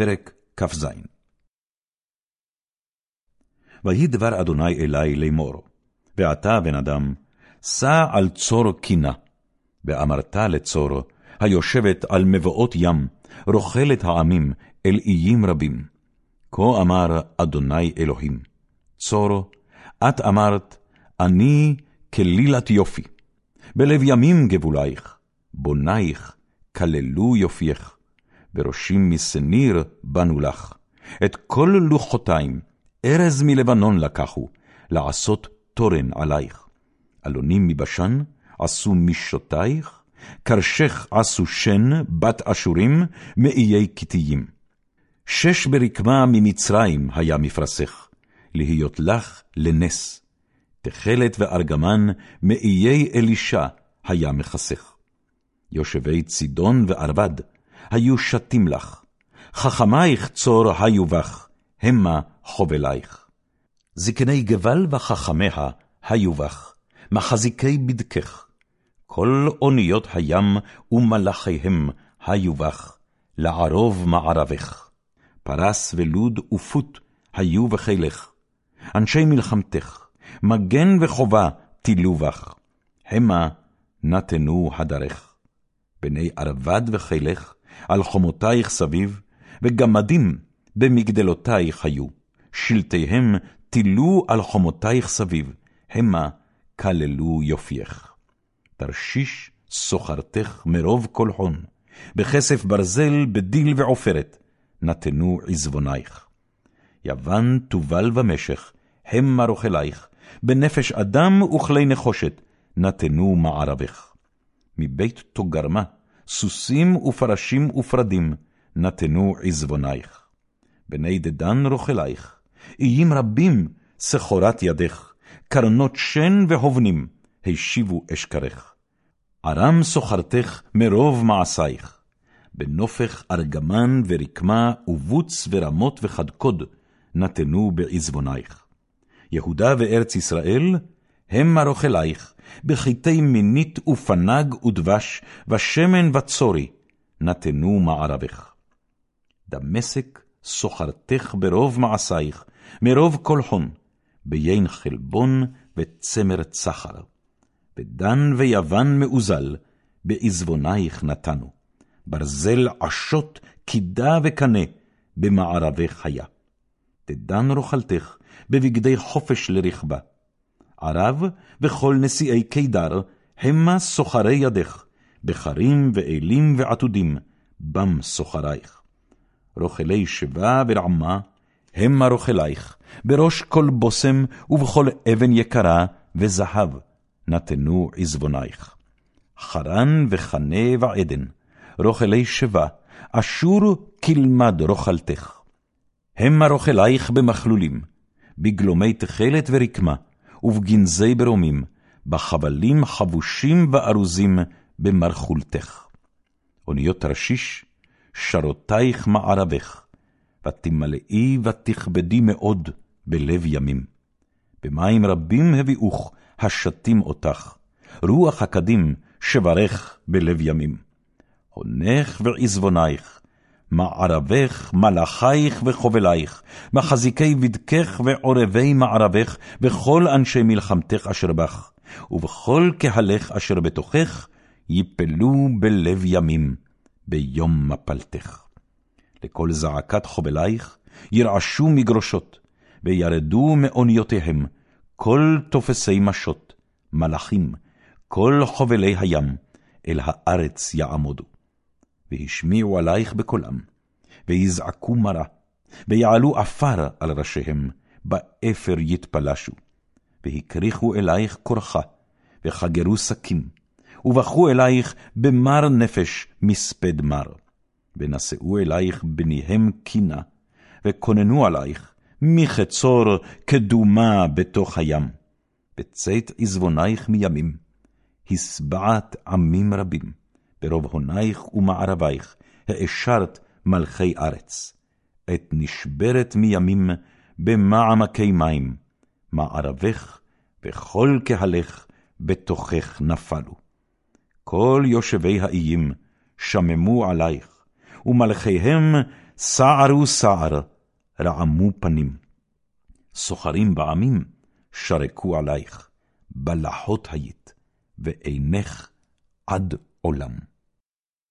פרק כ"ז ויהי דבר אדוני אלי לאמור, ואתה, בן אדם, סע על צור קינה, ואמרת לצור, היושבת על מבואות ים, רוכלת העמים אל איים רבים. כה אמר אדוני אלוהים, צור, את אמרת, אני כלילת יופי, בלב ימים גבולייך, בונייך, כללו יופייך, בראשים משניר בנו לך, את כל לוחותיים, ארז מלבנון לקחו, לעשות תורן עלייך. אלונים מבשן עשו משותייך, קרשך עשו שן, בת אשורים, מאיי כתיים. שש ברקמה ממצרים היה מפרסך, להיות לך לנס. תכלת וארגמן מאיי אלישע היה מכסך. יושבי צידון וערבד היו שתים לך, חכמייך צור היו בך, המה חובלייך. זקני גבל וחכמיה היו בך, מחזיקי בדקך. כל אוניות הים ומלאכיהם היו בך, לערוב מערבך. פרס ולוד ופוט היו בחילך. אנשי מלחמתך, מגן וחובה תילו בך, המה נתנו הדרך. בני ערבד וחילך, על חומותייך סביב, וגמדים במגדלותייך היו, שלטיהם תילו על חומותייך סביב, המה כללו יופייך. תרשיש סוחרתך מרוב כל הון, בכסף ברזל, בדיל ועופרת, נתנו עזבונייך. יוון תובל ומשך, המה רוכלייך, בנפש אדם וכלי נחושת, נתנו מערבך. מבית תוגרמה, סוסים ופרשים ופרדים, נתנו עזבונייך. בני דדן רוכלייך, איים רבים סחורת ידך, קרנות שן והובנים, השיבו אשכרך. ארם סוחרתך מרוב מעשייך, בנופך ארגמן ורקמה, ובוץ ורמות וחדקוד, נתנו בעזבונייך. יהודה וארץ ישראל, המה רוכלייך, בחיטי מינית ופנג ודבש, ושמן וצורי, נתנו מערבך. דמשק סוחרתך ברוב מעשייך, מרוב כל חון, ביין חלבון וצמר צחר. ודן ויוון מאוזל, בעזבונייך נתנו. ברזל עשות, קידה וקנה, במערבך היה. תדן רוכלתך, בבגדי חופש לרכבה. ערב וכל נשיאי קידר, המה סוחרי ידך, בחרים ואלים ועתודים, בם סוחרייך. רוכלי שבה ורעמה, המה רוכלייך, בראש כל בושם ובכל אבן יקרה וזהב, נתנו עזבונייך. חרן וחנה ועדן, רוכלי שבה, אשור כלמד רוכלתך. המה רוכלייך במכלולים, בגלומי תכלת ורקמה, ובגנזי ברומים, בחבלים חבושים וארוזים במרכולתך. אוניות תרשיש, שרותייך מערבך, ותמלאי ותכבדי מאוד בלב ימים. במים רבים הביאוך, השתים אותך, רוח הקדים שברך בלב ימים. הונך ועזבונייך, מערבך, מלאכייך וחובלייך, מחזיקי בדקך ועורבי מערבך, וכל אנשי מלחמתך אשר בך, ובכל קהלך אשר בתוכך, יפלו בלב ימים, ביום מפלתך. לקול זעקת חובלייך, ירעשו מגרשות, וירדו מאוניותיהם, כל תופסי משוט, מלחים, כל חובלי הים, אל הארץ יעמודו. והשמיעו עלייך בקולם, ויזעקו מרה, ויעלו עפר על ראשיהם, באפר יתפלשו. והקריחו אלייך כורחה, וחגרו שקים, ובכו אלייך במר נפש מספד מר. ונשאו אלייך בניהם קינה, וכוננו עלייך מחצור קדומה בתוך הים. בצאת עזבונייך מימים, הסבעת עמים רבים. ברוב הונייך ומערבייך, האשרת מלכי ארץ. את נשברת מימים במעמקי מים, מערבך וכל קהלך בתוכך נפלו. כל יושבי האיים שממו עלייך, ומלכיהם סערו סער, רעמו פנים. סוחרים בעמים, שרקו עלייך, בלחות היית, ועינך עד עולם.